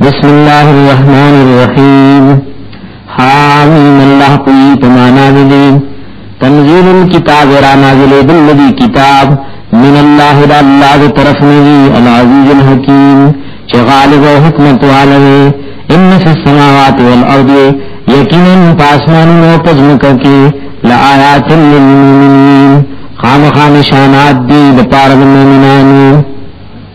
بسم الله الرحمن الرحیم حامیم اللہ کوئی تمانا دلی تنزیل کتاب را نازل دل لدی کتاب من اللہ دا اللہ دا طرف نوی العزیز الحکیم چه غالب و حکمت والوی ان فی السماوات والارض یقینا پاسمان و پزمکا کی لآیات للمؤمنین خامخا نشانات دی دپارد مومنانو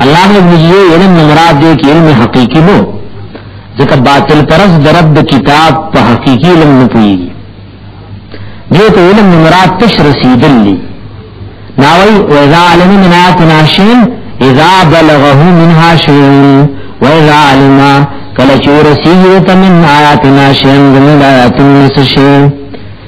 علامه ابن جیو علم مراد دی کې علم حقيقي نو ځکه باطل پرس درب د کتاب په حقيقي علم نه پوي دې ته علم مراد تش رسیدل دي ناوي و اذا علم من آتنا شيء اذا بلغه منها شيء و اذا علم کله چې رسیږي ته من آیاتنا شيء من آیاتنا شيء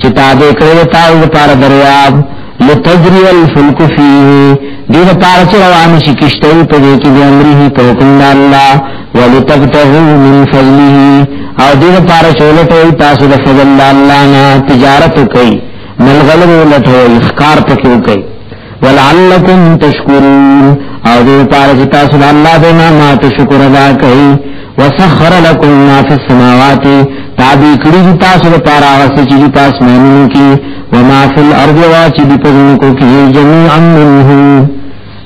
چې تابع کړی تاسو لپاره دریاب لتجری الفلک فيه دې لپاره چې روان شي کشته په دې کې د امره په حکم د الله ولتبتغوا من فضله او دې لپاره چې ولټوي تاسو د فضل الله نه تجارت کوي ملغلو لټوي ښکار پکې کوي ولعلکم تشکرون او دې پاره چې تاسو د الله د نعمت شکر ادا کړئ وسخر لكم ما في السماوات تابع کړی دي تاسو د پاره هغه چې دي تاسو مېنونو کې وما في الارض واچ دي په ځمکو کې جميعا منه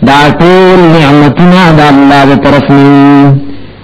دا ټول نعمتونه د الله تر طرف نه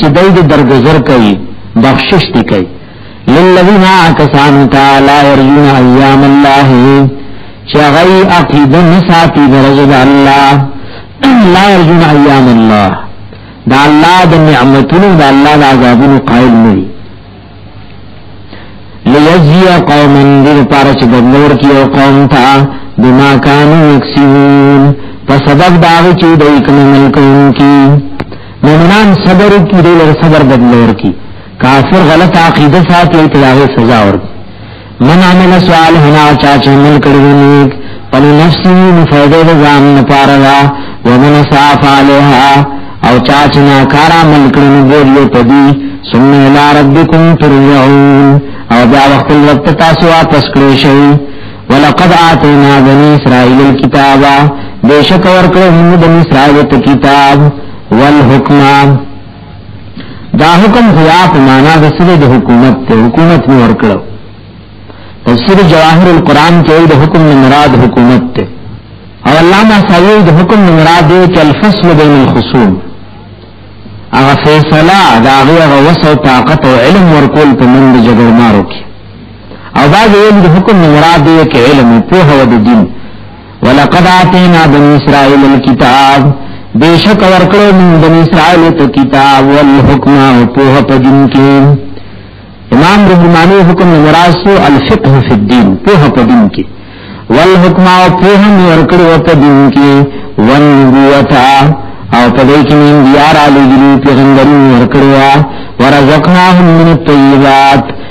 چې دای د درگذر کوي بخشش دی کوي للذین عکسان تعالی یرجون ایام الله چې غي عقیده نساتی درجه الله لا یرجون ایام الله دا الله د نعمتونو دا الله د عذابونو قائل نه لیجزی قوما دیر پارا چه بدلور کی او قوم تا بما کانو اکسیون پا سبب داغی چه دوی کم عمل کون کی مومنان صبر کی دیر صبر بدلور کی کافر غلط عقیده ساتھ لیتی آغی سزا اور کی من عمل صالحنا چاچه مل کړی نیک پل نفسی مفیده ځان لپاره دا ومن صاف علیها او چاچه ناکار عمل کړی نو ګوریو پدی ثم الى ربکم ترجعون او بیا وخت وخت تاسو واپس کړی شئ ولقد آتینا بنی اسرائیل الكتاب بیشک ورکړو موږ بنی اسرائیل ته کتاب والحکمه دا حکم خیا په معنا د سره د حکومت ته حکومت نو ورکړو تفسیر جواهر القرآن کې د حکم نه مراد حکومت ته او علامه سعیو د حکم نه مراد دی چې الفصل بین الخصوم هغه فیصله دا هغه وسو طاقت او علم ورکول په من د جګړمارو کې او دا د حکم نه مراد دی چې علم په هو د دین ولقد آتینا بنی اسرائیل الكتاب بیشک ورکړو موږ بنی اسرائیل ته کتاب او حکم او په په دین کې امام رحمانی حکم مراسو الفقه فی الدین په په دین کې والحکم او په هم ورکړو په دین کې ونبوتا او په دې کې موږ یار علی ګری پیغمبري ورکړو ورزقناهم من الطیبات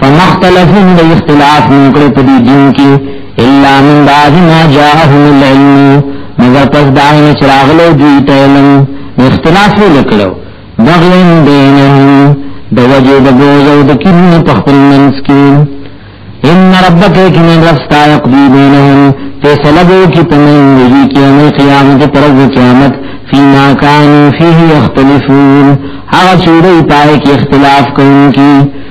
فمختلفون د اختلاف نکړه په دې دین کې الا من بعد ما جاءهم العلم مگر پس دا نه چراغلو دوی ته علم اختلاف وکړو بغین بینهم د وجه د بوزو د کینې په خپل منځ کې ان ربک کنا رستا یقضی بینهم فیصله به کی په منځ کې یوم قیامت پر ورځ قیامت فيما كانوا فيه يختلفون هغه چې دوی پای کې اختلاف کوي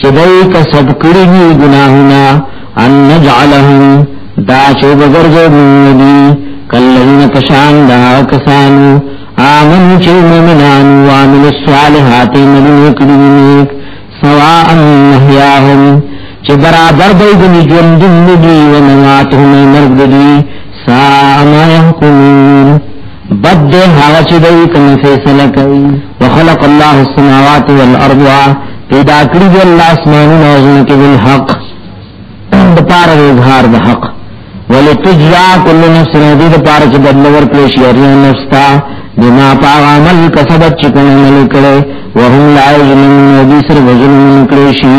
چې دوی کسب کړی دي ګناهونه ان نجعلهم دا چې وګرځو دي کلهونه پشان دا کسانو آمن چې مومنان او عامل الصالحات منو کړی سواء محیاهم چې برابر دی د ژوند دی او مماتهم مرګ دی سا ما يحكمون بد دې هغه چې دوی کوم فیصله کوي وخلق الله السماوات والارض پیدا کړی دی الله اسمانونه او ځمکه د حق د پاره د اظهار د حق ولتجزا كل نفس ندی د پاره چې بدل ورکړي شي هر نفس ته بما پاغ عمل کسبت چې کوم عمل کړي وهم لا یظلمون ندی سر وجلمون کړي شي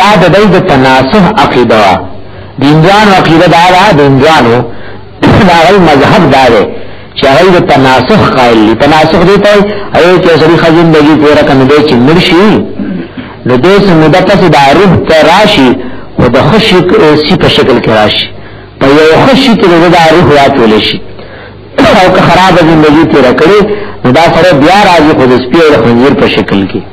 یاد دای د تناسخ عقیده وا دینجان عقیده دا دا دینجانو دا غي مذهب دا دی چې هغه د تناسخ قائل دي تناسخ دی ته ایو چې سړي خزم دګي پورا کنه دی چې مرشي نو دې سم د پس د عرب تراشي او د خشي سی په شکل کې راشي په یو خشي کې د عرب واچول شي او که خراب ژوندۍ تیر کړي نو دا سره بیا راځي خو د سپیو د خنزیر په شکل کې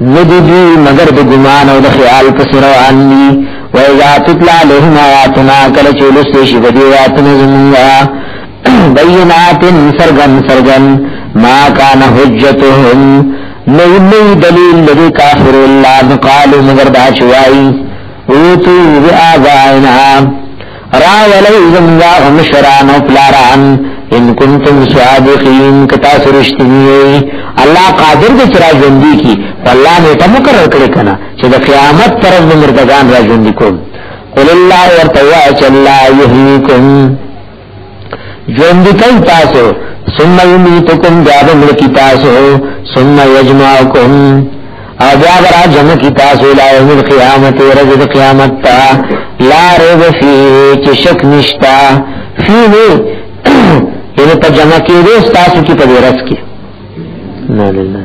ندی دی مگر د ګمان او د خیال په سر روان دي و اذا تطلع لهم آیاتنا کله چې لسته شي په دې آیاتنا زمونږه بینات سرغن سرغن ما کان حجتهم نو نو دلیل لري کافر الله قالو مگر دا چوي او تو بیا غاینا راولئ زموږ مشران او پلاران ان کنتم صادقین کتا سرشتنی الله قادر دې چر ژوندۍ کی الله نه ته مقرر کړی کنه چې د قیامت پر ورځ مردگان را ژوندۍ کوم قل الله ورتوا چې الله یحییکم ژوندی کئی تاسو ثم یمیتکم بیاد ملکی تاسو ثم یجمعکم او بیا برا جمع کی تاسو الہ یوم القیامت رجد قیامت تا لا ریب فیه چی شک نشتا فیه یعنی پا جمع کی دو ستاسو کی پا دیرس کی نا للہ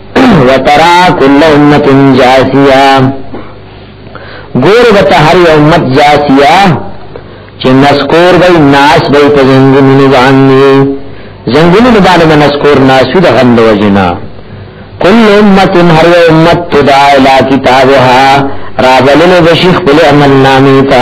وترا کل امت جاسیا گور بتا هر امت جاسیا چې نسکور وای ناس وای په زنګونو باندې زنګونو باندې نسکور ناسو د غند وجنا کل امت هر امت تدعا الى کتابها راغلل بشیخ بل امن نامی تا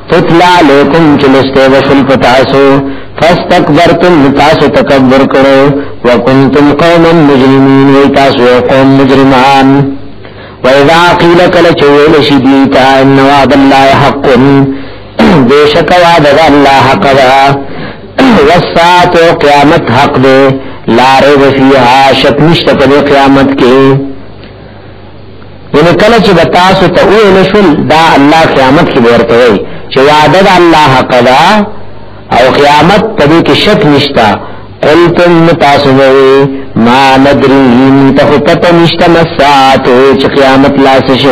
تطلع لیکم چلستے وشل پتاسو فاستکبرتم تاسو تکبر کرو وکنتم قوما مجرمین وی تاسو قوم مجرمان وَإِذَا قِيلَ كَلَ چویل شدیتا ان وعد الله حق بیشک وعد الله حق دا والساعت قیامت حق دے لا ریب فیها شک نشت پر قیامت کے یعنی کله چې به تاسو ته وویل شول دا الله قیامت کې به ورته وایي چې وعده د الله حق ده او قیامت په دې کې شک نشته قلتم تاسو وایي ما ندري ان ته پته نشته مسات چې قیامت لا څه شي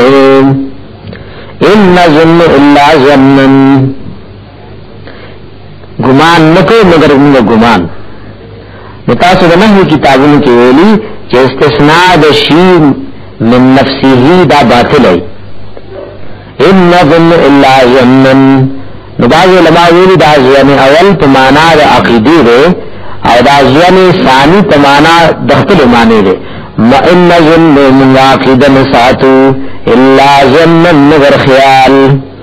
ان ظن الا ظنن ګمان نکو مگر موږ ګمان نو تاسو د نهي کتابونو کې ویلي چې استثناء د شی من نفسه دا باطل دی ان نظن الا ظنن نو باز علماء ویلي دا ځوان اول په معنا د عقیده دی او دا ځوان ثاني په معنا د خپل معنی دی ما ان نظن من عقیده نساتو الا ظنن مگر خیال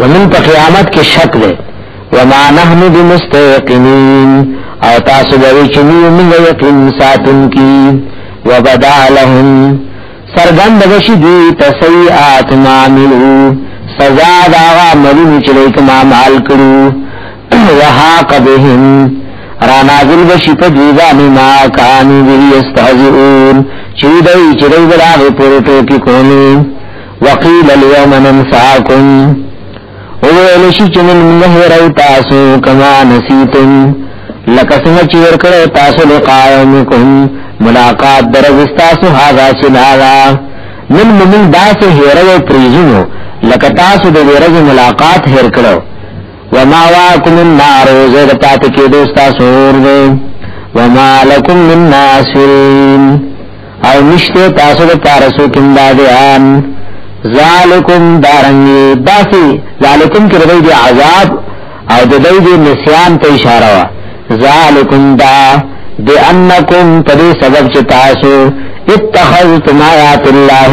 ومن په قیامت کې شک دی وما نحن بمستيقنين او تاسو به چې نیو موږ یقین ساتون کی وبدا لهم سرګند بشي دي تسيئات ما عملو سزا دا عملونه چې لیک ما مال کړو وحاق بهم را نازل بشي په دې باندې ما کانو وی استهزئون چې دوی چې دوی راغ پورته کې کومه وقیل اليوم ننساکم اوویل شی چنن منه رو تاسو کما نسیتم لکه څنګه چې ورکړ تاسو لقائمکم ملاقات درز تاسو هاذا چلالا نن موږ داسې هیرو پریزونو لکه تاسو د ورځې ملاقات هیر کړو وما واکم النار زید پات کې دوستا سور دې وما لکم من ناصرین او نشته تاسو د پارسو کندادیان ذالکم دارنګي داسي ذالکم کې دوی دی عذاب او د دوی دی نسیان ته اشاره وا ذالکم دا د انکم په دې سبب چې تاسو اتخذتم آیات الله